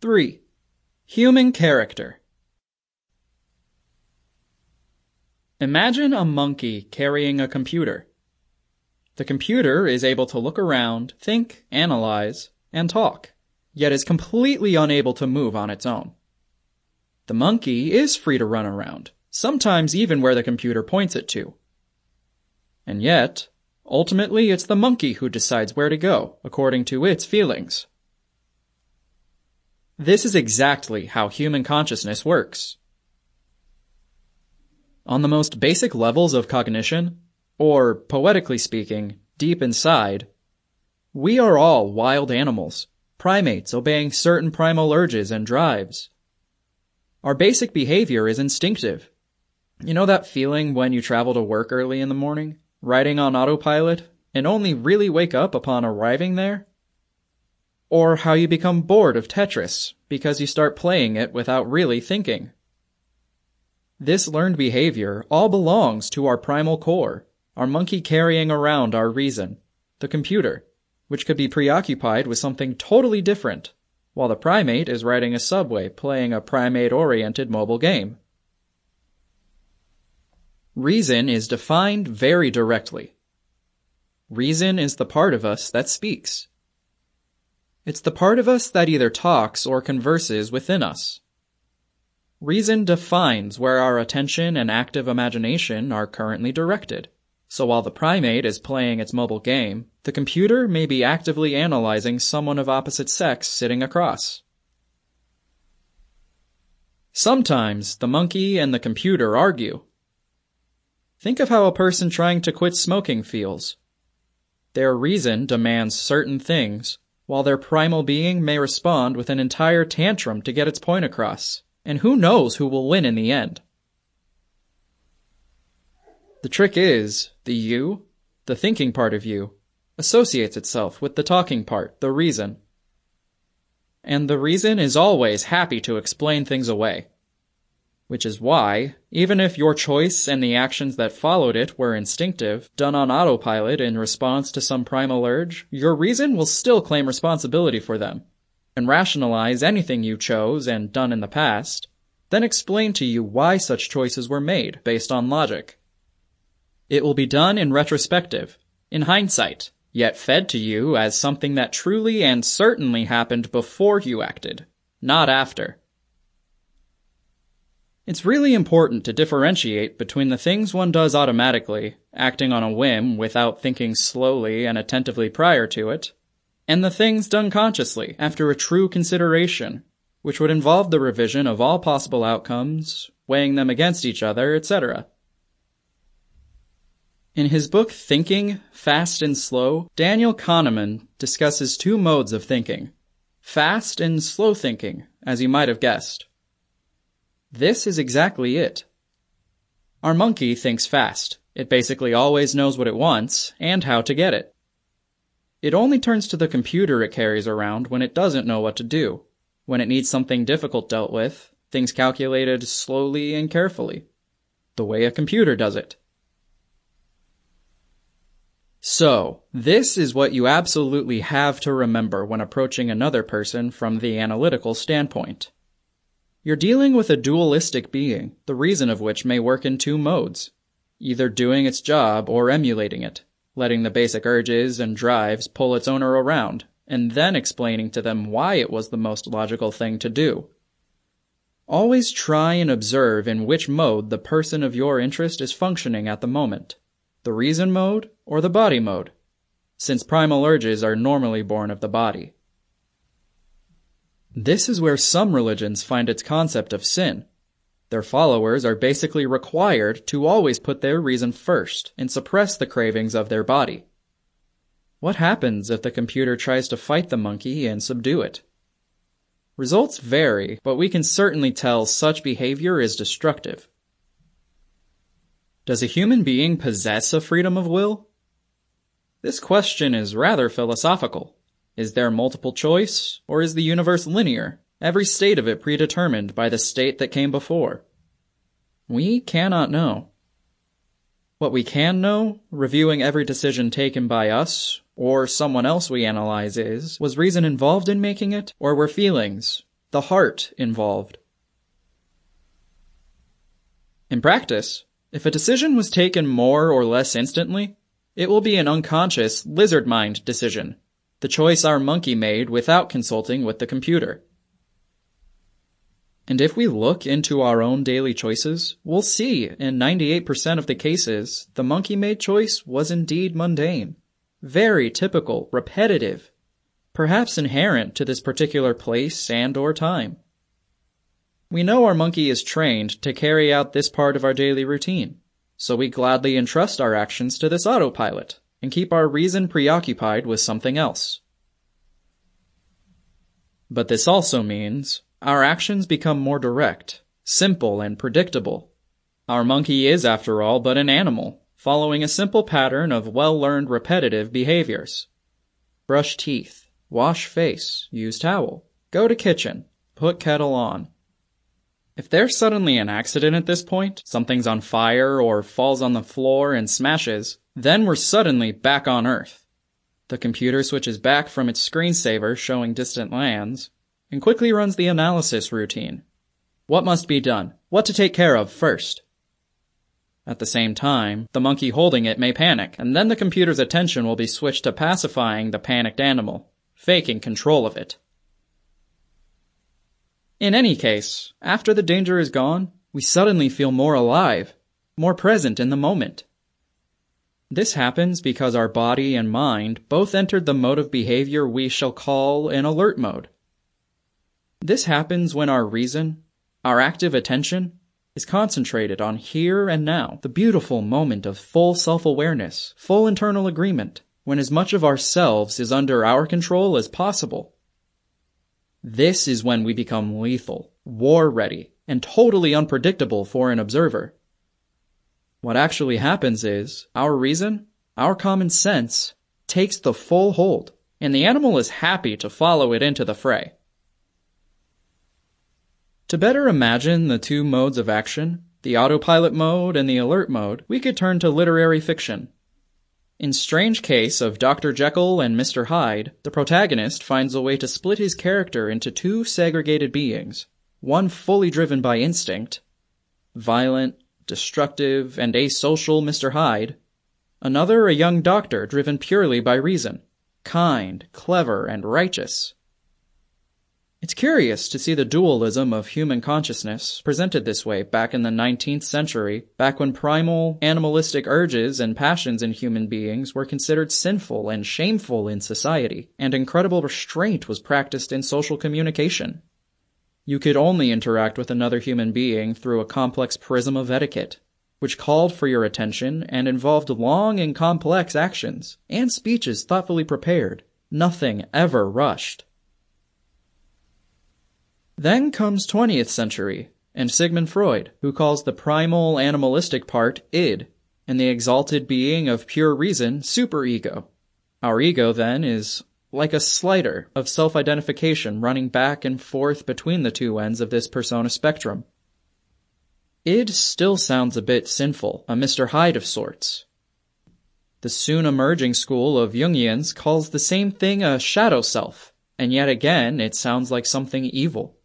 3. Human character. Imagine a monkey carrying a computer. The computer is able to look around, think, analyze, and talk, yet is completely unable to move on its own. The monkey is free to run around, sometimes even where the computer points it to. And yet, ultimately it's the monkey who decides where to go, according to its feelings. This is exactly how human consciousness works. On the most basic levels of cognition, or poetically speaking, deep inside, we are all wild animals, primates obeying certain primal urges and drives. Our basic behavior is instinctive. You know that feeling when you travel to work early in the morning, riding on autopilot, and only really wake up upon arriving there? Or how you become bored of Tetris because you start playing it without really thinking. This learned behavior all belongs to our primal core, our monkey carrying around our reason, the computer, which could be preoccupied with something totally different, while the primate is riding a subway playing a primate-oriented mobile game. Reason is defined very directly. Reason is the part of us that speaks. It's the part of us that either talks or converses within us. Reason defines where our attention and active imagination are currently directed. So while the primate is playing its mobile game, the computer may be actively analyzing someone of opposite sex sitting across. Sometimes the monkey and the computer argue. Think of how a person trying to quit smoking feels. Their reason demands certain things, while their primal being may respond with an entire tantrum to get its point across, and who knows who will win in the end. The trick is, the you, the thinking part of you, associates itself with the talking part, the reason. And the reason is always happy to explain things away. Which is why, even if your choice and the actions that followed it were instinctive, done on autopilot in response to some primal urge, your reason will still claim responsibility for them, and rationalize anything you chose and done in the past, then explain to you why such choices were made based on logic. It will be done in retrospective, in hindsight, yet fed to you as something that truly and certainly happened before you acted, not after. It's really important to differentiate between the things one does automatically, acting on a whim without thinking slowly and attentively prior to it, and the things done consciously after a true consideration, which would involve the revision of all possible outcomes, weighing them against each other, etc. In his book Thinking, Fast and Slow, Daniel Kahneman discusses two modes of thinking. Fast and slow thinking, as you might have guessed. This is exactly it. Our monkey thinks fast. It basically always knows what it wants and how to get it. It only turns to the computer it carries around when it doesn't know what to do, when it needs something difficult dealt with, things calculated slowly and carefully, the way a computer does it. So, this is what you absolutely have to remember when approaching another person from the analytical standpoint. You're dealing with a dualistic being, the reason of which may work in two modes, either doing its job or emulating it, letting the basic urges and drives pull its owner around, and then explaining to them why it was the most logical thing to do. Always try and observe in which mode the person of your interest is functioning at the moment, the reason mode or the body mode, since primal urges are normally born of the body. This is where some religions find its concept of sin. Their followers are basically required to always put their reason first and suppress the cravings of their body. What happens if the computer tries to fight the monkey and subdue it? Results vary, but we can certainly tell such behavior is destructive. Does a human being possess a freedom of will? This question is rather philosophical. Is there multiple choice, or is the universe linear, every state of it predetermined by the state that came before? We cannot know. What we can know, reviewing every decision taken by us, or someone else we analyze is, was reason involved in making it, or were feelings, the heart involved. In practice, if a decision was taken more or less instantly, it will be an unconscious lizard mind decision, the choice our monkey made without consulting with the computer. And if we look into our own daily choices, we'll see in 98% of the cases, the monkey made choice was indeed mundane. Very typical, repetitive, perhaps inherent to this particular place and or time. We know our monkey is trained to carry out this part of our daily routine, so we gladly entrust our actions to this autopilot and keep our reason preoccupied with something else. But this also means our actions become more direct, simple, and predictable. Our monkey is, after all, but an animal, following a simple pattern of well-learned repetitive behaviors. Brush teeth, wash face, use towel, go to kitchen, put kettle on. If there's suddenly an accident at this point, something's on fire or falls on the floor and smashes, then we're suddenly back on Earth. The computer switches back from its screensaver showing distant lands and quickly runs the analysis routine. What must be done? What to take care of first? At the same time, the monkey holding it may panic, and then the computer's attention will be switched to pacifying the panicked animal, faking control of it. In any case, after the danger is gone, we suddenly feel more alive, more present in the moment. This happens because our body and mind both entered the mode of behavior we shall call an alert mode. This happens when our reason, our active attention, is concentrated on here and now, the beautiful moment of full self-awareness, full internal agreement, when as much of ourselves is under our control as possible. This is when we become lethal, war ready, and totally unpredictable for an observer. What actually happens is, our reason, our common sense, takes the full hold, and the animal is happy to follow it into the fray. To better imagine the two modes of action, the autopilot mode and the alert mode, we could turn to literary fiction. In Strange Case of Dr. Jekyll and Mr. Hyde, the protagonist finds a way to split his character into two segregated beings, one fully driven by instinct, violent, destructive, and asocial Mr. Hyde, another a young doctor driven purely by reason, kind, clever, and righteous. It's curious to see the dualism of human consciousness presented this way back in the 19th century, back when primal, animalistic urges and passions in human beings were considered sinful and shameful in society, and incredible restraint was practiced in social communication. You could only interact with another human being through a complex prism of etiquette, which called for your attention and involved long and complex actions, and speeches thoughtfully prepared, nothing ever rushed. Then comes 20th century, and Sigmund Freud, who calls the primal animalistic part id, and the exalted being of pure reason superego. Our ego, then, is like a slider of self-identification running back and forth between the two ends of this persona spectrum. Id still sounds a bit sinful, a Mr. Hyde of sorts. The soon emerging school of Jungians calls the same thing a shadow self, and yet again it sounds like something evil.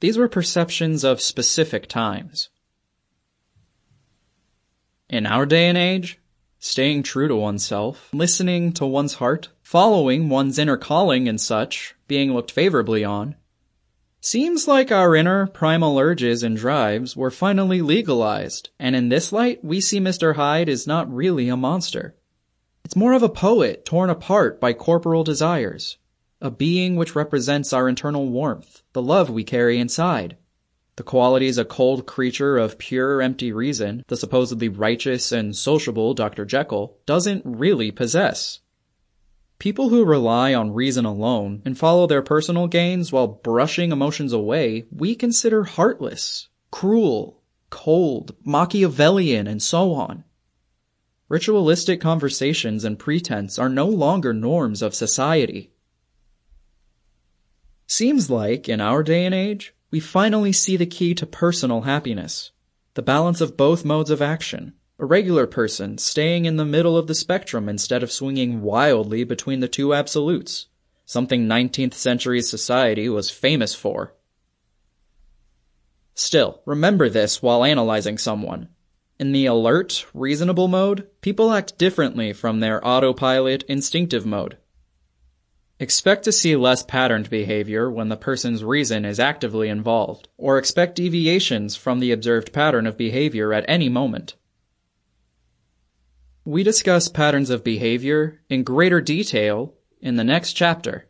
These were perceptions of specific times. In our day and age, staying true to oneself, listening to one's heart, following one's inner calling and such, being looked favorably on, seems like our inner primal urges and drives were finally legalized, and in this light, we see Mr. Hyde is not really a monster. It's more of a poet torn apart by corporal desires, a being which represents our internal warmth, the love we carry inside. The qualities a cold creature of pure empty reason, the supposedly righteous and sociable Dr. Jekyll, doesn't really possess. People who rely on reason alone and follow their personal gains while brushing emotions away, we consider heartless, cruel, cold, Machiavellian, and so on. Ritualistic conversations and pretense are no longer norms of society. Seems like, in our day and age, we finally see the key to personal happiness. The balance of both modes of action. A regular person staying in the middle of the spectrum instead of swinging wildly between the two absolutes. something 19th century society was famous for. Still, remember this while analyzing someone. In the alert, reasonable mode, people act differently from their autopilot, instinctive mode. Expect to see less patterned behavior when the person's reason is actively involved, or expect deviations from the observed pattern of behavior at any moment. We discuss patterns of behavior in greater detail in the next chapter.